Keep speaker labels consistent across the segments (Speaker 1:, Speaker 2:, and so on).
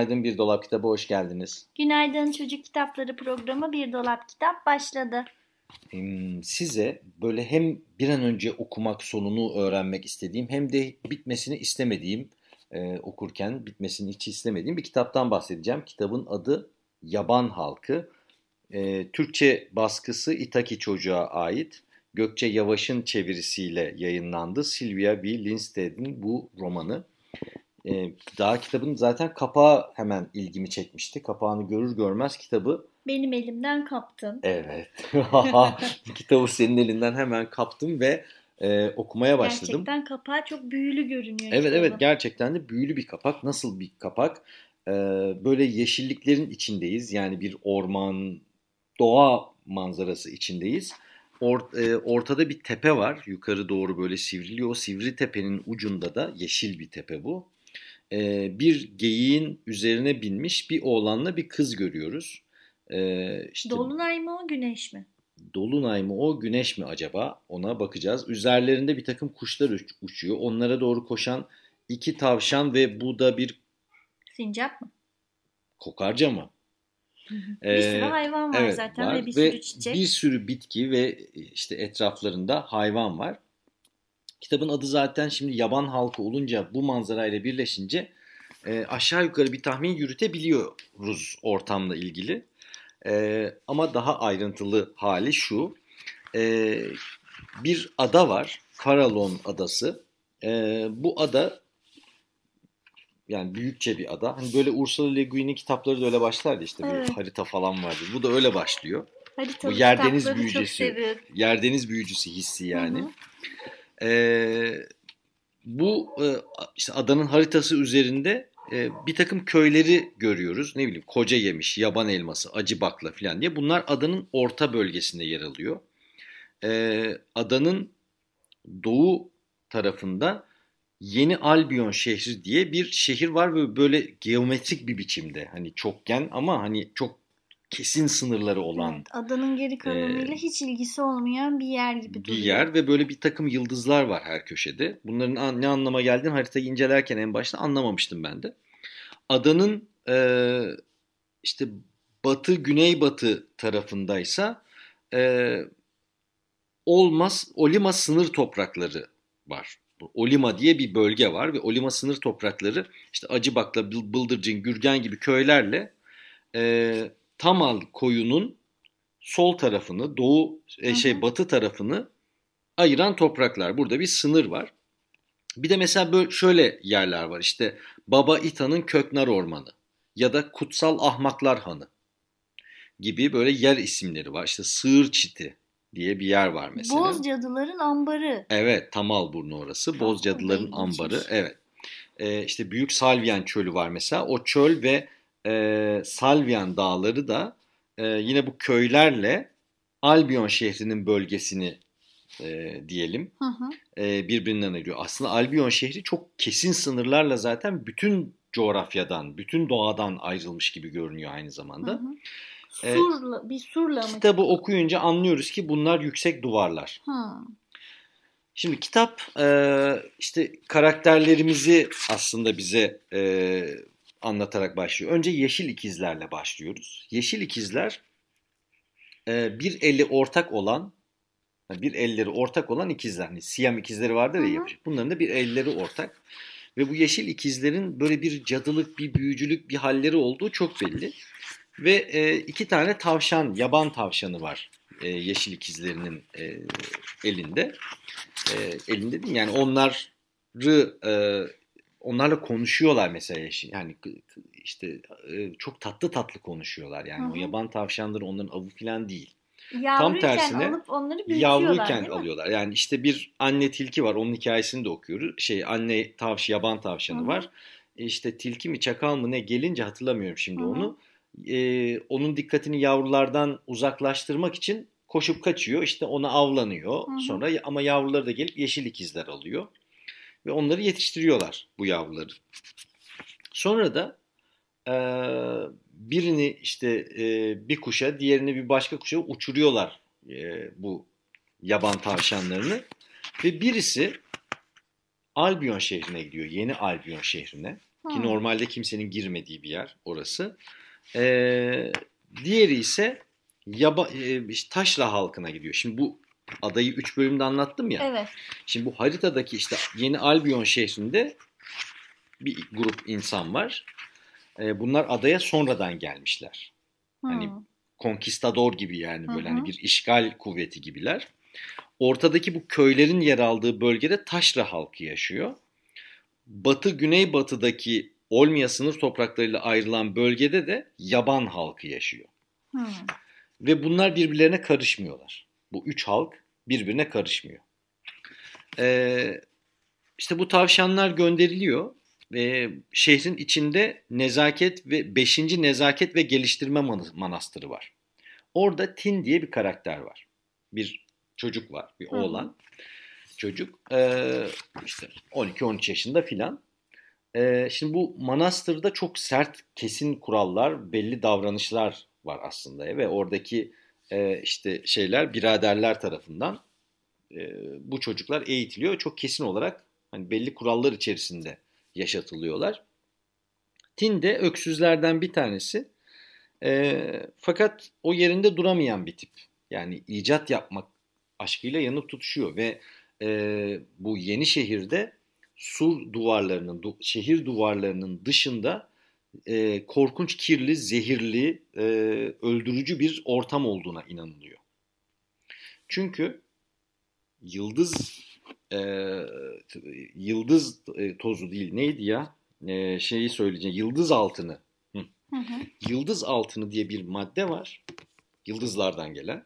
Speaker 1: Günaydın Bir Dolap Kitabı hoş geldiniz.
Speaker 2: Günaydın Çocuk Kitapları programı Bir Dolap Kitap başladı.
Speaker 1: Size böyle hem bir an önce okumak sonunu öğrenmek istediğim hem de bitmesini istemediğim e, okurken bitmesini hiç istemediğim bir kitaptan bahsedeceğim. Kitabın adı Yaban Halkı. E, Türkçe baskısı İtaki Çocuğa ait. Gökçe Yavaş'ın çevirisiyle yayınlandı. Sylvia B. Lindsted'in bu romanı. E, daha kitabın zaten kapağı hemen ilgimi çekmişti. Kapağını görür görmez kitabı
Speaker 2: Benim elimden kaptın.
Speaker 1: Evet. Kitabı senin elinden hemen kaptım ve e, okumaya başladım.
Speaker 2: Gerçekten kapağı çok büyülü görünüyor.
Speaker 1: Evet
Speaker 2: kitabın.
Speaker 1: evet gerçekten de büyülü bir kapak. Nasıl bir kapak? Ee, böyle yeşilliklerin içindeyiz. Yani bir orman, doğa manzarası içindeyiz. Or- e, ortada bir tepe var. Yukarı doğru böyle sivriliyor. O sivri tepenin ucunda da yeşil bir tepe bu. Ee, bir geyiğin üzerine binmiş bir oğlanla bir kız görüyoruz. Ee, işte
Speaker 2: Dolunay mı o güneş mi?
Speaker 1: Dolunay mı o güneş mi acaba ona bakacağız. Üzerlerinde bir takım kuşlar uç- uçuyor. Onlara doğru koşan iki tavşan ve bu da bir
Speaker 2: Sincap mı?
Speaker 1: kokarca mı?
Speaker 2: bir sürü
Speaker 1: Ee,
Speaker 2: hayvan var
Speaker 1: evet,
Speaker 2: zaten
Speaker 1: var
Speaker 2: ve bir sürü çiçek.
Speaker 1: Bir sürü bitki ve işte etraflarında hayvan var. Kitabın adı zaten şimdi yaban halkı olunca bu manzarayla birleşince e, aşağı yukarı bir tahmin yürütebiliyoruz ortamla ilgili. E, ama daha ayrıntılı hali şu. E, bir ada var. Farallon adası. E, bu ada yani büyükçe bir ada. Hani böyle Ursula Le Guin'in kitapları da öyle başlardı işte.
Speaker 2: Evet.
Speaker 1: harita falan vardı. Bu da öyle başlıyor.
Speaker 2: Haritalı
Speaker 1: bu yerdeniz
Speaker 2: seviyorum.
Speaker 1: Yerdeniz büyücüsü hissi yani.
Speaker 2: Hı hı.
Speaker 1: Ee, bu e, işte adanın haritası üzerinde e, bir takım köyleri görüyoruz. Ne bileyim koca yemiş, yaban elması, acı bakla falan diye. Bunlar adanın orta bölgesinde yer alıyor. Ee, adanın doğu tarafında Yeni Albion şehri diye bir şehir var ve böyle geometrik bir biçimde. Hani çokgen ama hani çok kesin sınırları olan
Speaker 2: Evet, adanın geri kalanıyla
Speaker 1: e,
Speaker 2: hiç ilgisi olmayan bir yer gibi
Speaker 1: bir
Speaker 2: duruyor.
Speaker 1: yer ve böyle bir takım yıldızlar var her köşede. Bunların an- ne anlama geldiğini haritayı incelerken en başta anlamamıştım ben de. Adanın e, işte batı güneybatı tarafındaysa e, Olmaz Olima sınır toprakları var. Olima diye bir bölge var ve Olima sınır toprakları işte Acıbak'la Bıl- Bıldırcın, Gürgen gibi köylerle e, Tamal koyunun sol tarafını, doğu e,
Speaker 2: Hı
Speaker 1: şey
Speaker 2: hı.
Speaker 1: batı tarafını ayıran topraklar. Burada bir sınır var. Bir de mesela böyle şöyle yerler var. İşte Baba İta'nın Köknar Ormanı ya da Kutsal Ahmaklar Hanı gibi böyle yer isimleri var. İşte Sığır Çiti diye bir yer var mesela.
Speaker 2: Boz cadıların ambarı.
Speaker 1: Evet, Tamalburnu orası.
Speaker 2: Çok
Speaker 1: Boz Cadıların. Ambarı. Evet. Ee, işte Büyük Salvian Çölü var mesela. O çöl ve e, Salvian Dağları da e, yine bu köylerle Albion şehrinin bölgesini e, diyelim
Speaker 2: Hı hı.
Speaker 1: e, birbirinden ayırıyor. Aslında Albion şehri çok kesin sınırlarla zaten bütün coğrafyadan, bütün doğadan ayrılmış gibi görünüyor aynı
Speaker 2: Hı
Speaker 1: zamanda.
Speaker 2: hı.
Speaker 1: E,
Speaker 2: Surla, bir surla mı?
Speaker 1: Kitabı okuyunca anlıyoruz ki bunlar yüksek duvarlar.
Speaker 2: Hı.
Speaker 1: Şimdi kitap e, işte karakterlerimizi aslında bize e, anlatarak başlıyor. Önce yeşil ikizlerle başlıyoruz. Yeşil ikizler e, bir eli ortak olan, bir elleri ortak olan ikizler. Hani Siyam ikizleri vardır ya
Speaker 2: Hı hı.
Speaker 1: Bunların da bir elleri ortak. Ve bu yeşil ikizlerin böyle bir cadılık, bir büyücülük, bir halleri olduğu çok belli. Ve e, iki tane tavşan, yaban tavşanı var e, yeşil ikizlerinin e, elinde. E, elinde değil yani onları e, onlarla konuşuyorlar mesela. Yani işte e, çok tatlı tatlı konuşuyorlar. Yani
Speaker 2: Hı
Speaker 1: o yaban tavşanları onların avı falan değil.
Speaker 2: Yavruyken
Speaker 1: tersine
Speaker 2: alıp onları
Speaker 1: Yavruyken alıyorlar. Yani işte bir anne tilki var. Onun hikayesini de okuyoruz. Şey anne tavş yaban tavşanı
Speaker 2: Hı hı.
Speaker 1: var. İşte tilki mi çakal mı ne gelince hatırlamıyorum şimdi
Speaker 2: Hı hı.
Speaker 1: onu. Ee, onun dikkatini yavrulardan uzaklaştırmak için koşup kaçıyor. İşte ona avlanıyor.
Speaker 2: Hı hı.
Speaker 1: Sonra ama yavruları da gelip yeşil ikizler alıyor. Ve onları yetiştiriyorlar bu yavruları. Sonra da e, birini işte e, bir kuşa, diğerini bir başka kuşa uçuruyorlar e, bu yaban tavşanlarını. Ve birisi Albion şehrine gidiyor. Yeni Albion şehrine. Ki
Speaker 2: Hı.
Speaker 1: normalde kimsenin girmediği bir yer orası. E, diğeri ise yaba, e, Taşra halkına gidiyor. Şimdi bu adayı 3 bölümde anlattım ya.
Speaker 2: Evet.
Speaker 1: Şimdi bu haritadaki işte yeni Albion şehrinde bir grup insan var. Ee, bunlar adaya sonradan gelmişler. Hani
Speaker 2: Hı.
Speaker 1: Konkistador gibi yani böyle
Speaker 2: Hı hı.
Speaker 1: hani bir işgal kuvveti gibiler. Ortadaki bu köylerin yer aldığı bölgede Taşra halkı yaşıyor. Batı güneybatıdaki Olmia sınır topraklarıyla ayrılan bölgede de yaban halkı yaşıyor.
Speaker 2: Hı.
Speaker 1: Ve bunlar birbirlerine karışmıyorlar. Bu üç halk birbirine karışmıyor. Ee, işte bu tavşanlar gönderiliyor ve şehrin içinde nezaket ve 5. nezaket ve geliştirme man- manastırı var. Orada Tin diye bir karakter var. Bir çocuk var, bir
Speaker 2: Hı hı.
Speaker 1: oğlan. Çocuk ee, işte 12-13 yaşında filan. Ee, şimdi bu manastırda çok sert, kesin kurallar, belli davranışlar var aslında ve oradaki e, işte şeyler biraderler tarafından e, bu çocuklar eğitiliyor. Çok kesin olarak hani belli kurallar içerisinde yaşatılıyorlar. Tin de öksüzlerden bir tanesi. E, fakat o yerinde duramayan bir tip. Yani icat yapmak aşkıyla yanıp tutuşuyor ve e, bu yeni şehirde sur duvarlarının, du- şehir duvarlarının dışında e, korkunç, kirli, zehirli, e, öldürücü bir ortam olduğuna inanılıyor. Çünkü yıldız e, yıldız e, tozu değil neydi ya? E, şeyi söyleyeceğim. Yıldız altını.
Speaker 2: Hı hı.
Speaker 1: Yıldız altını diye bir madde var. Yıldızlardan gelen.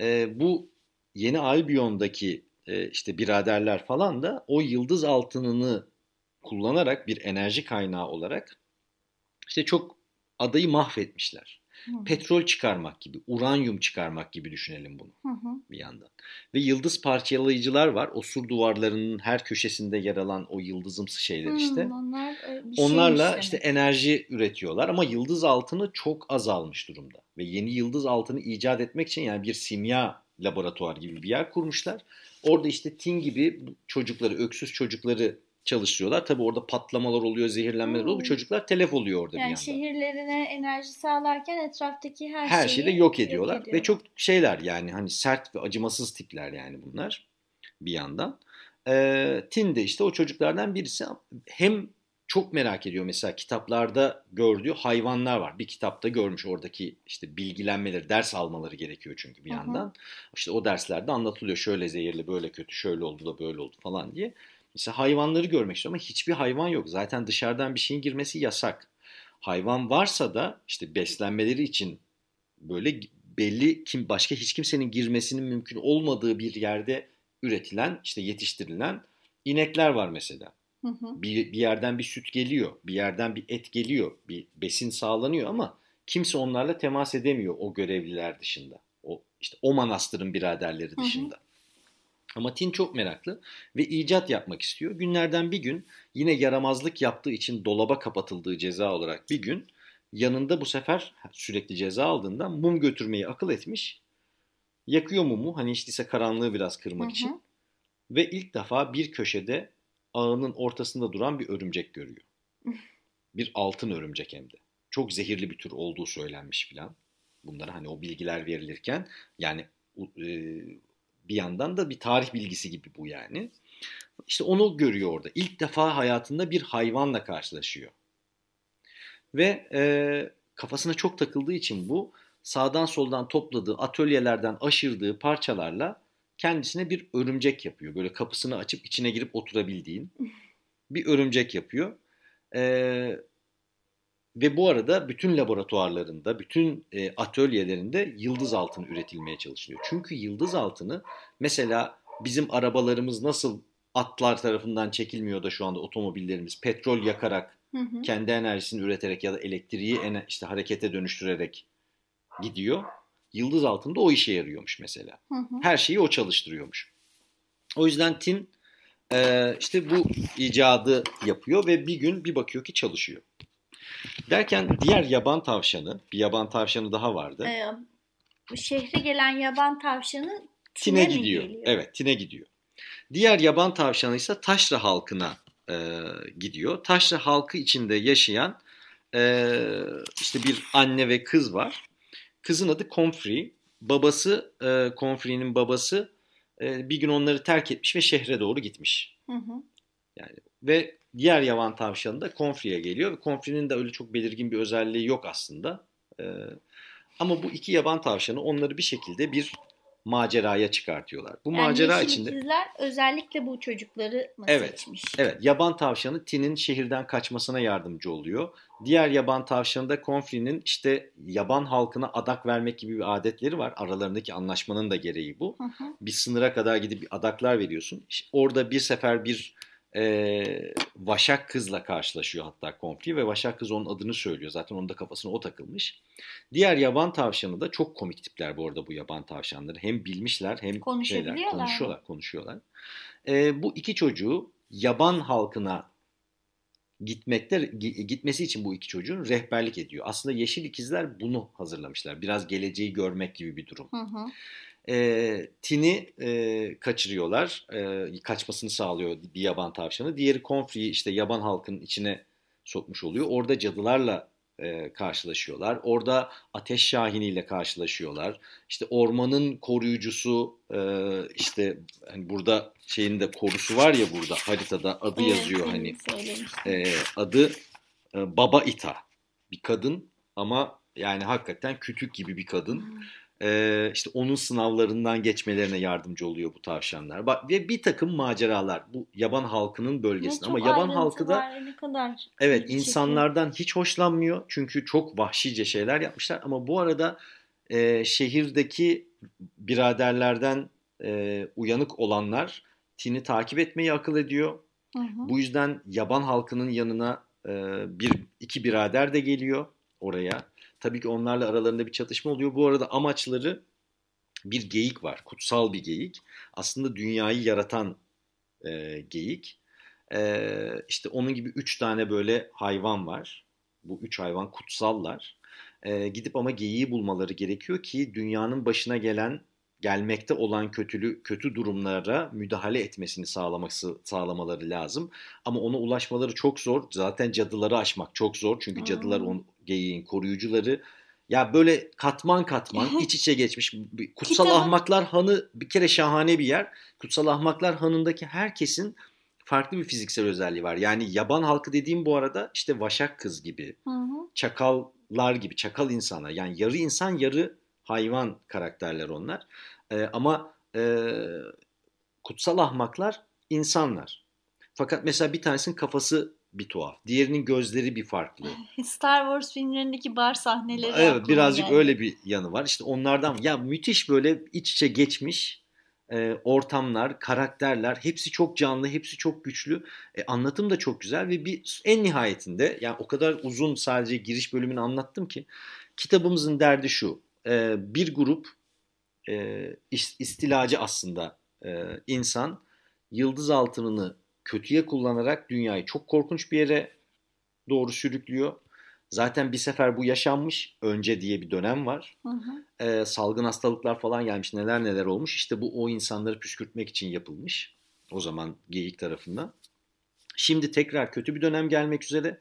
Speaker 1: E, bu yeni Albion'daki e, işte biraderler falan da o yıldız altınını kullanarak bir enerji kaynağı olarak işte çok adayı mahvetmişler.
Speaker 2: Hı.
Speaker 1: Petrol çıkarmak gibi, uranyum çıkarmak gibi düşünelim bunu
Speaker 2: Hı hı.
Speaker 1: bir yandan. Ve yıldız parçalayıcılar var. O sur duvarlarının her köşesinde yer alan o yıldızımsı şeyler işte.
Speaker 2: Hmm, onlar e, bir
Speaker 1: Onlarla
Speaker 2: şeymiş
Speaker 1: işte enerji üretiyorlar ama yıldız altını çok azalmış durumda. Ve yeni yıldız altını icat etmek için yani bir simya laboratuvar gibi bir yer kurmuşlar. Orada işte Tin gibi çocukları, öksüz çocukları çalıştırıyorlar. Tabii orada patlamalar oluyor, zehirlenmeler oluyor. Bu
Speaker 2: Hmm.
Speaker 1: çocuklar telef oluyor orada bir
Speaker 2: Yani
Speaker 1: yandan.
Speaker 2: şehirlerine enerji sağlarken etraftaki her,
Speaker 1: her
Speaker 2: şeyi
Speaker 1: şeyi de yok ediyorlar
Speaker 2: ediyor.
Speaker 1: ve çok şeyler yani hani sert ve acımasız tipler yani bunlar bir yandan. Ee, Tin de işte o çocuklardan birisi hem çok merak ediyor mesela kitaplarda gördüğü hayvanlar var. Bir kitapta görmüş oradaki işte bilgilenmeleri, ders almaları gerekiyor çünkü bir
Speaker 2: Hı hı.
Speaker 1: yandan. İşte o derslerde anlatılıyor şöyle zehirli, böyle kötü, şöyle oldu da böyle oldu falan diye. Mesela hayvanları görmek istiyor ama hiçbir hayvan yok. Zaten dışarıdan bir şeyin girmesi yasak. Hayvan varsa da işte beslenmeleri için böyle belli kim başka hiç kimsenin girmesinin mümkün olmadığı bir yerde üretilen işte yetiştirilen inekler var mesela.
Speaker 2: Hı hı.
Speaker 1: Bir, bir yerden bir süt geliyor, bir yerden bir et geliyor, bir besin sağlanıyor ama kimse onlarla temas edemiyor o görevliler dışında. O işte o manastırın biraderleri
Speaker 2: hı.
Speaker 1: dışında. Ama Tin çok meraklı ve icat yapmak istiyor. Günlerden bir gün yine yaramazlık yaptığı için dolaba kapatıldığı ceza olarak bir gün yanında bu sefer sürekli ceza aldığından mum götürmeyi akıl etmiş. Yakıyor mumu hani işte ise karanlığı biraz kırmak
Speaker 2: Hı hı.
Speaker 1: için. Ve ilk defa bir köşede ağının ortasında duran bir örümcek görüyor. Bir altın örümcek hem de. Çok zehirli bir tür olduğu söylenmiş filan. Bunlara hani o bilgiler verilirken yani e, bir yandan da bir tarih bilgisi gibi bu yani. İşte onu görüyor orada. İlk defa hayatında bir hayvanla karşılaşıyor. Ve e, kafasına çok takıldığı için bu sağdan soldan topladığı, atölyelerden aşırdığı parçalarla kendisine bir örümcek yapıyor. Böyle kapısını açıp içine girip oturabildiğin bir örümcek yapıyor. E, Ve bu arada bütün laboratuvarlarında, bütün e, atölyelerinde yıldız altını üretilmeye çalışılıyor. Çünkü yıldız altını mesela bizim arabalarımız nasıl atlar tarafından çekilmiyor da şu anda otomobillerimiz petrol yakarak
Speaker 2: Hı hı.
Speaker 1: kendi enerjisini üreterek ya da elektriği işte harekete dönüştürerek gidiyor. Yıldız altında o işe yarıyormuş mesela.
Speaker 2: Hı hı.
Speaker 1: Her şeyi o çalıştırıyormuş. O yüzden Tin e, işte bu icadı yapıyor ve bir gün bir bakıyor ki çalışıyor. Derken diğer yaban tavşanı, bir yaban tavşanı daha vardı.
Speaker 2: Ee, şehre gelen yaban tavşanı
Speaker 1: Tine
Speaker 2: mi
Speaker 1: gidiyor.
Speaker 2: geliyor?
Speaker 1: Evet, Tine gidiyor. Diğer yaban tavşanı ise Taşra halkına e, gidiyor. Taşra halkı içinde yaşayan e, işte bir anne ve kız var. Kızın adı Comfrey. Babası, e, Comfrey'nin babası e, bir gün onları terk etmiş ve şehre doğru gitmiş.
Speaker 2: Hı hı.
Speaker 1: Ve diğer yaban tavşanı da Comfrey'e geliyor. Ve Comfrey'nin de öyle çok belirgin bir özelliği yok aslında. E, ama bu iki yaban tavşanı onları bir şekilde bir maceraya çıkartıyorlar. Bu
Speaker 2: Yani
Speaker 1: macera içinde...
Speaker 2: ikizler özellikle bu çocukları mı
Speaker 1: Evet.
Speaker 2: seçmiş?
Speaker 1: Evet, yaban tavşanı Tin'in şehirden kaçmasına yardımcı oluyor. Diğer yaban tavşanı da Comfrey'nin işte yaban halkına adak vermek gibi bir adetleri var. Aralarındaki anlaşmanın da gereği bu.
Speaker 2: Hı hı.
Speaker 1: Bir sınıra kadar gidip adaklar veriyorsun. İşte Orada bir sefer bir e, Vaşak kızla karşılaşıyor hatta Comfrey ve Vaşak kız onun adını söylüyor. Zaten onun da kafasına o takılmış. Diğer yaban tavşanı da çok komik tipler bu arada bu yaban tavşanları. Hem bilmişler hem
Speaker 2: Konuşabiliyorlar
Speaker 1: konuşuyorlar. konuşuyorlar. E, bu iki çocuğu yaban halkına gitmekte gi- gitmesi için bu iki çocuğun rehberlik ediyor. Aslında Yeşil İkizler bunu hazırlamışlar. Biraz geleceği görmek gibi bir durum.
Speaker 2: Hı hı.
Speaker 1: E, Tin'i e, kaçırıyorlar. E, kaçmasını sağlıyor bir yaban tavşanı. Diğeri Comfrey'i işte yaban halkının içine sokmuş oluyor. Orada cadılarla e, karşılaşıyorlar. Orada Ateş Şahini ile karşılaşıyorlar. İşte ormanın koruyucusu e, işte hani burada şeyin de korusu var ya burada haritada adı
Speaker 2: Evet,
Speaker 1: yazıyor hani. E, adı e, Baba Ita. Bir kadın ama yani hakikaten kütük gibi bir kadın.
Speaker 2: Hı.
Speaker 1: Ee, işte onun sınavlarından geçmelerine yardımcı oluyor bu tavşanlar. Bak ve bir takım maceralar bu yaban halkının bölgesinde ama yaban halkı da
Speaker 2: kadar
Speaker 1: evet insanlardan hiç hoşlanmıyor çünkü çok vahşice şeyler yapmışlar ama bu arada e, şehirdeki biraderlerden e, uyanık olanlar Tin'i takip etmeyi akıl ediyor.
Speaker 2: Hı hı.
Speaker 1: Bu yüzden yaban halkının yanına e, bir iki birader de geliyor oraya. Tabii ki onlarla aralarında bir çatışma oluyor. Bu arada amaçları bir geyik var. Kutsal bir geyik. Aslında dünyayı yaratan e, geyik. E, işte onun gibi üç tane böyle hayvan var. Bu üç hayvan kutsallar. E, gidip ama geyiği bulmaları gerekiyor ki dünyanın başına gelen gelmekte olan kötülü kötü durumlara müdahale etmesini sağlaması sağlamaları lazım. Ama ona ulaşmaları çok zor. Zaten cadıları aşmak çok zor. Çünkü
Speaker 2: Hmm.
Speaker 1: cadılar on geyiğin koruyucuları. Ya böyle katman katman iç içe geçmiş. Kutsal
Speaker 2: Kitabı-
Speaker 1: Ahmaklar Hanı bir kere şahane bir yer. Kutsal Ahmaklar Hanı'ndaki herkesin farklı bir fiziksel özelliği var. Yani yaban halkı dediğim bu arada işte Vaşak kız gibi,
Speaker 2: Hı hı.
Speaker 1: çakallar gibi, çakal insanlar. Yani yarı insan yarı hayvan karakterler onlar. Ee, ama e, kutsal ahmaklar insanlar. Fakat mesela bir tanesinin kafası bir tuhaf. Diğerinin gözleri bir farklı.
Speaker 2: Star Wars filmlerindeki bar sahneleri
Speaker 1: Evet birazcık
Speaker 2: geldi.
Speaker 1: öyle bir yanı var. İşte onlardan ya müthiş böyle iç içe geçmiş e, ortamlar, karakterler hepsi çok canlı, hepsi çok güçlü. E, anlatım da çok güzel ve bir en nihayetinde yani o kadar uzun sadece giriş bölümünü anlattım ki kitabımızın derdi şu. E, bir grup e, is- istilacı aslında e, insan yıldız altınını kötüye kullanarak dünyayı çok korkunç bir yere doğru sürüklüyor. Zaten bir sefer bu yaşanmış. Önce diye bir dönem var.
Speaker 2: Hı hı.
Speaker 1: Ee, salgın hastalıklar falan gelmiş. Neler neler olmuş. İşte bu o insanları püskürtmek için yapılmış. O zaman geyik tarafından. Şimdi tekrar kötü bir dönem gelmek üzere.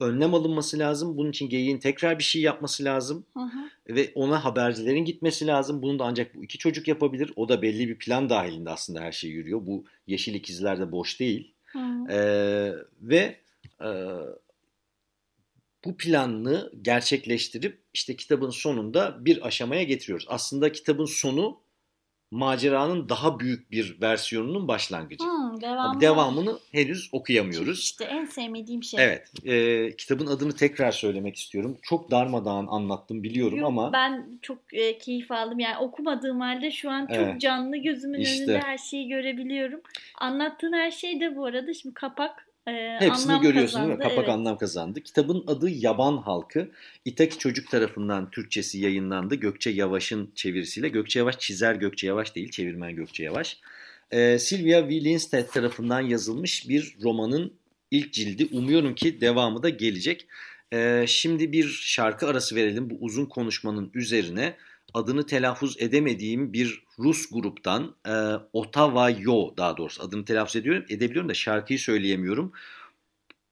Speaker 1: Önlem alınması lazım. Bunun için geyiğin tekrar bir şey yapması lazım.
Speaker 2: Hı hı.
Speaker 1: Ve ona habercilerin gitmesi lazım. Bunu da ancak bu iki çocuk yapabilir. O da belli bir plan dahilinde aslında her şey yürüyor. Bu yeşil ikizler de boş değil.
Speaker 2: Hı.
Speaker 1: Ee, ve e, bu planını gerçekleştirip işte kitabın sonunda bir aşamaya getiriyoruz. Aslında kitabın sonu maceranın daha büyük bir versiyonunun başlangıcı.
Speaker 2: Hı, Tamam devamı.
Speaker 1: Devamını henüz okuyamıyoruz.
Speaker 2: İşte en sevmediğim şey.
Speaker 1: Evet. E, kitabın adını tekrar söylemek istiyorum. Çok darmadağın anlattım biliyorum
Speaker 2: Yok,
Speaker 1: ama
Speaker 2: ben çok e, keyif aldım. Yani okumadığım halde şu an çok
Speaker 1: Evet.
Speaker 2: canlı gözümün
Speaker 1: İşte.
Speaker 2: önünde her şeyi görebiliyorum. Anlattığın her şey de bu arada şimdi kapak e,
Speaker 1: hepsini
Speaker 2: anlam
Speaker 1: görüyorsun değil mi?
Speaker 2: kazandı.
Speaker 1: Kapak
Speaker 2: Evet.
Speaker 1: anlam kazandı. Kitabın adı Yaban Halkı. İtaki Çocuk tarafından Türkçesi yayınlandı. Gökçe Yavaş'ın çevirisiyle. Gökçe Yavaş çizer Gökçe Yavaş değil, çevirmen Gökçe Yavaş. Ee, Sylvia V. Lindstedt tarafından yazılmış bir romanın ilk cildi. Umuyorum ki devamı da gelecek. Ee, şimdi bir şarkı arası verelim bu uzun konuşmanın üzerine. Adını telaffuz edemediğim bir Rus gruptan e, Ottawa Yo daha doğrusu adını telaffuz ediyorum edebiliyorum da şarkıyı söyleyemiyorum.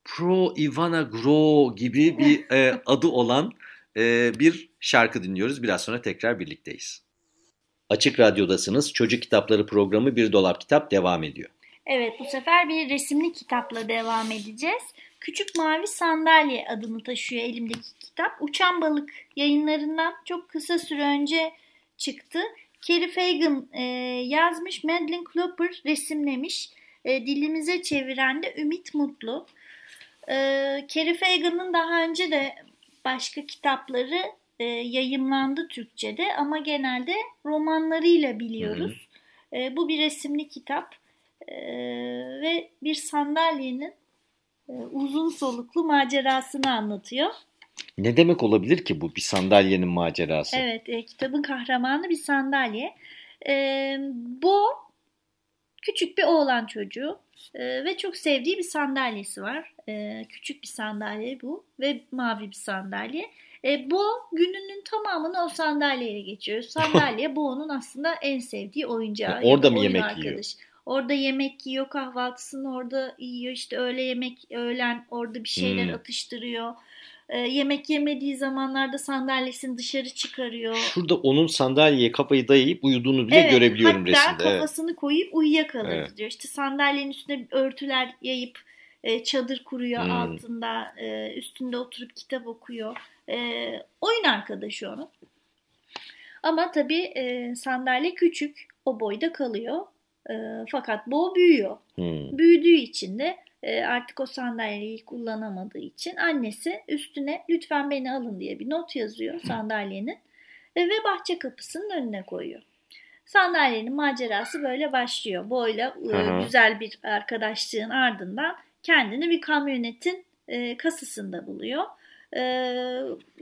Speaker 1: Pro Ivana Gro gibi bir e, adı olan e, bir şarkı dinliyoruz. Biraz sonra tekrar birlikteyiz. Açık Radyo'dasınız. Çocuk Kitapları programı Bir Dolap Kitap devam ediyor.
Speaker 2: Evet bu sefer bir resimli kitapla devam edeceğiz. Küçük Mavi Sandalye adını taşıyor elimdeki kitap. Uçan Balık yayınlarından çok kısa süre önce çıktı. Kerry Fagan e, yazmış, Madeline Klopper resimlemiş. E, dilimize çeviren de Ümit Mutlu. E, Kerry Fagan'ın daha önce de başka kitapları e, yayımlandı Türkçe'de ama genelde romanlarıyla biliyoruz. E, bu bir resimli kitap e, ve bir sandalyenin e, uzun soluklu macerasını anlatıyor.
Speaker 1: Ne demek olabilir ki bu bir sandalyenin macerası?
Speaker 2: Evet, e, kitabın kahramanı bir sandalye. E, bu küçük bir oğlan çocuğu e, ve çok sevdiği bir sandalyesi var. E, küçük bir sandalye bu ve mavi bir sandalye. E, Bo gününün tamamını o sandalyeyle geçiyor. Sandalye Bo'nun aslında en sevdiği oyuncağı.
Speaker 1: Orada mı yemek yiyor?
Speaker 2: Orada yemek yiyor, kahvaltısını orada yiyor. İşte öğle yemek, öğlen orada bir şeyler
Speaker 1: Hmm.
Speaker 2: atıştırıyor. E, yemek yemediği zamanlarda sandalyesini dışarı çıkarıyor.
Speaker 1: Şurada onun sandalyeye kafayı dayayıp uyuduğunu bile görebiliyorum
Speaker 2: hatta
Speaker 1: resimde. Evet.
Speaker 2: kafasını koyup uyuyakalır
Speaker 1: Evet.
Speaker 2: diyor. İşte sandalyenin üstüne örtüler yayıp e, çadır kuruyor
Speaker 1: Hmm.
Speaker 2: altında. e, üstünde oturup kitap okuyor. E, oyun arkadaşı onun. Ama tabii e, sandalye küçük. O boyda kalıyor. E, fakat bu büyüyor.
Speaker 1: Hmm.
Speaker 2: Büyüdüğü için de e, artık o sandalyeyi kullanamadığı için annesi üstüne lütfen beni alın diye bir not yazıyor sandalyenin E, ve bahçe kapısının önüne koyuyor. Sandalyenin macerası böyle başlıyor. Boyla e, güzel bir arkadaşlığın ardından kendini bir kamyonetin e, kasasında buluyor. E,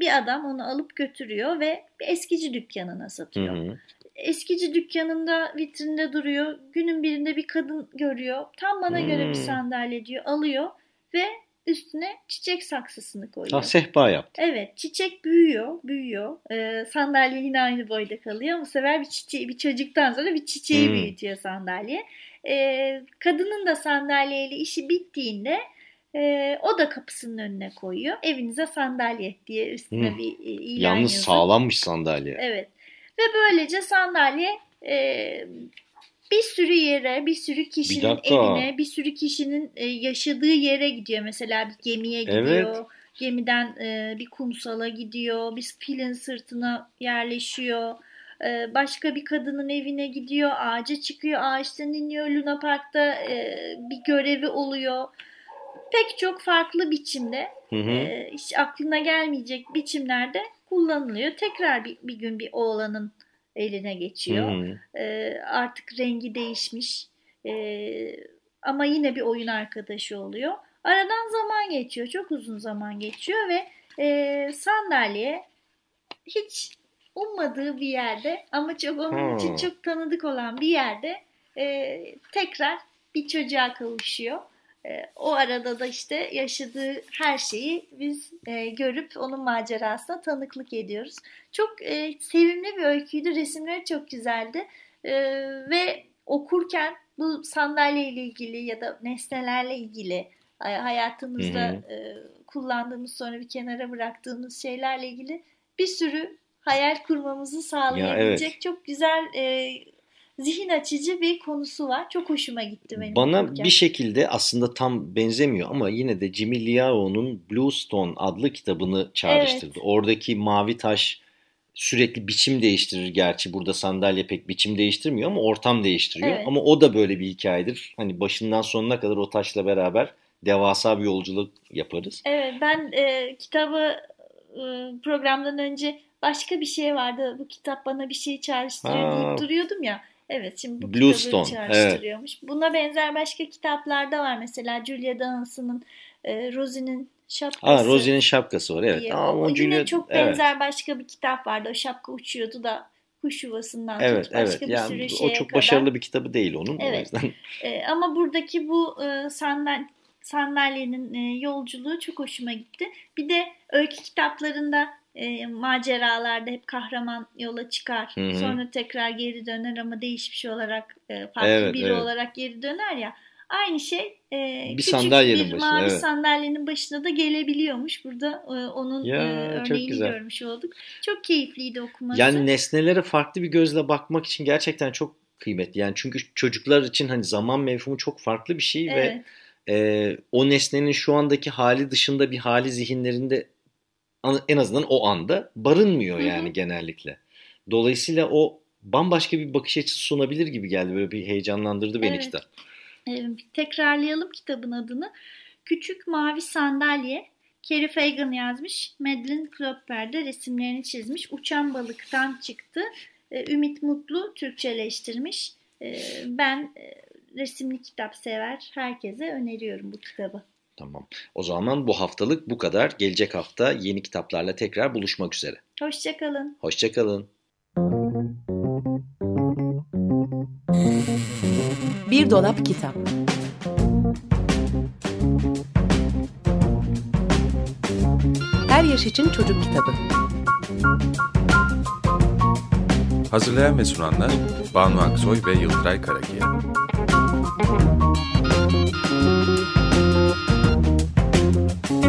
Speaker 2: bir adam onu alıp götürüyor ve bir eskici dükkanına
Speaker 1: Hı
Speaker 2: satıyor
Speaker 1: hı.
Speaker 2: eskici dükkanında vitrinde duruyor. Günün birinde bir kadın görüyor. Tam bana göre bir
Speaker 1: Hmm.
Speaker 2: sandalye diyor. Alıyor ve üstüne çiçek saksısını koyuyor.
Speaker 1: Ha, sehpa yaptı.
Speaker 2: Evet, çiçek büyüyor, büyüyor. Ee, sandalye yine aynı boyda kalıyor. Bu sefer bir çiçeği, bir çocuktan sonra bir çiçeği
Speaker 1: Hmm.
Speaker 2: büyütüyor sandalye. Ee, kadının da sandalyeyle işi bittiğinde e, o da kapısının önüne koyuyor. Evinize sandalye diye üstüne
Speaker 1: Hmm.
Speaker 2: bir e, ilan
Speaker 1: Yalnız
Speaker 2: yazıp-
Speaker 1: sağlammış sandalye.
Speaker 2: Evet. Ve böylece sandalye e, bir sürü yere, bir sürü kişinin
Speaker 1: dakika.
Speaker 2: evine, bir sürü kişinin e, yaşadığı yere gidiyor. Mesela bir gemiye gidiyor.
Speaker 1: Evet.
Speaker 2: Gemiden e, bir kumsala gidiyor. Bir filin sırtına yerleşiyor. E, başka bir kadının evine gidiyor. Ağaca çıkıyor. Ağaçtan iniyor. Luna Park'ta e, bir görevi oluyor. Pek çok farklı biçimde
Speaker 1: Hı hı.
Speaker 2: e, hiç aklına gelmeyecek biçimlerde kullanılıyor. Tekrar bir, bir gün bir oğlanın eline geçiyor.
Speaker 1: Hı.
Speaker 2: E, artık rengi değişmiş E, ama yine bir oyun arkadaşı oluyor. Aradan zaman geçiyor. Çok uzun zaman geçiyor ve e, sandalye hiç ummadığı bir yerde ama çok onun için
Speaker 1: Hmm.
Speaker 2: çok tanıdık olan bir yerde e, tekrar bir çocuğa kavuşuyor. E, o arada da işte yaşadığı her şeyi biz e, görüp onun macerasına tanıklık ediyoruz. Çok e, sevimli bir öyküydü. Resimleri çok güzeldi. E, ve okurken bu sandalye ile ilgili ya da nesnelerle ilgili hay- hayatımızda e, kullandığımız sonra bir kenara bıraktığımız şeylerle ilgili bir sürü hayal kurmamızı sağlayabilecek çok güzel e, zihin açıcı bir konusu var. Çok hoşuma gitti benim.
Speaker 1: Bana
Speaker 2: okurken.
Speaker 1: bir şekilde aslında tam benzemiyor ama yine de Jimmy Liao'nun Bluestone adlı kitabını çağrıştırdı. Oradaki mavi taş sürekli biçim değiştirir gerçi burada sandalye pek biçim değiştirmiyor ama ortam değiştiriyor.
Speaker 2: Evet.
Speaker 1: Ama o da böyle bir hikayedir. Hani başından sonuna kadar o taşla beraber devasa bir yolculuk yaparız.
Speaker 2: Evet ben e, kitabı e, programdan önce başka bir şey vardı. Bu kitap bana bir şey çağrıştırıyor
Speaker 1: Ha.
Speaker 2: deyip duruyordum ya. Evet şimdi bu
Speaker 1: Blue
Speaker 2: kitabı çağrıştırıyormuş. Buna benzer başka kitaplar da var. Mesela Julia Donaldson'ın e, Rosie'nin şapkası.
Speaker 1: Ha Rosie'nin şapkası var evet. Ama
Speaker 2: o yine
Speaker 1: Julia-
Speaker 2: çok
Speaker 1: evet.
Speaker 2: benzer başka bir kitap vardı. O şapka uçuyordu da kuş yuvasından
Speaker 1: Evet
Speaker 2: tut başka
Speaker 1: evet.
Speaker 2: bir
Speaker 1: Yani
Speaker 2: sürü
Speaker 1: o çok
Speaker 2: kadar.
Speaker 1: başarılı bir kitabı değil onun. O
Speaker 2: Evet.
Speaker 1: yüzden
Speaker 2: E, ama buradaki bu e, sandal sandalyenin e, yolculuğu çok hoşuma gitti. Bir de öykü kitaplarında e, maceralarda hep kahraman yola çıkar.
Speaker 1: Hı hı.
Speaker 2: Sonra tekrar geri döner ama değişmiş olarak e, farklı
Speaker 1: Evet,
Speaker 2: biri
Speaker 1: evet.
Speaker 2: olarak geri döner ya. Aynı şey e,
Speaker 1: Bir
Speaker 2: küçük bir
Speaker 1: başına,
Speaker 2: mavi
Speaker 1: evet.
Speaker 2: sandalyenin başına da gelebiliyormuş. Burada e, onun
Speaker 1: Ya,
Speaker 2: e, örneğini görmüş olduk. Çok keyifliydi okuması.
Speaker 1: Yani nesnelere farklı bir gözle bakmak için gerçekten çok kıymetli. Yani çünkü çocuklar için hani zaman mevhumu çok farklı bir şey
Speaker 2: evet.
Speaker 1: ve e, o nesnenin şu andaki hali dışında bir hali zihinlerinde en azından o anda barınmıyor yani genellikle. Dolayısıyla o bambaşka bir bakış açısı sunabilir gibi geldi. Böyle bir heyecanlandırdı beni
Speaker 2: Evet.
Speaker 1: kitap.
Speaker 2: Ee, tekrarlayalım kitabın adını. Küçük Mavi Sandalye. Carrie Fagan yazmış. Madeline Klopper de resimlerini çizmiş. Uçan Balıktan çıktı. Ee, Ümit Mutlu Türkçeleştirmiş. Ee, ben e, resimli kitap sever herkese öneriyorum bu kitabı.
Speaker 1: Tamam. O zaman bu haftalık bu kadar. Gelecek hafta yeni kitaplarla tekrar buluşmak üzere.
Speaker 2: Hoşçakalın.
Speaker 1: Hoşçakalın.
Speaker 3: Bir dolap kitap. Her yaş için çocuk kitabı.
Speaker 4: Hazırlayan ve sunanlar Banu Aksoy ve Yıldıray Karakiya.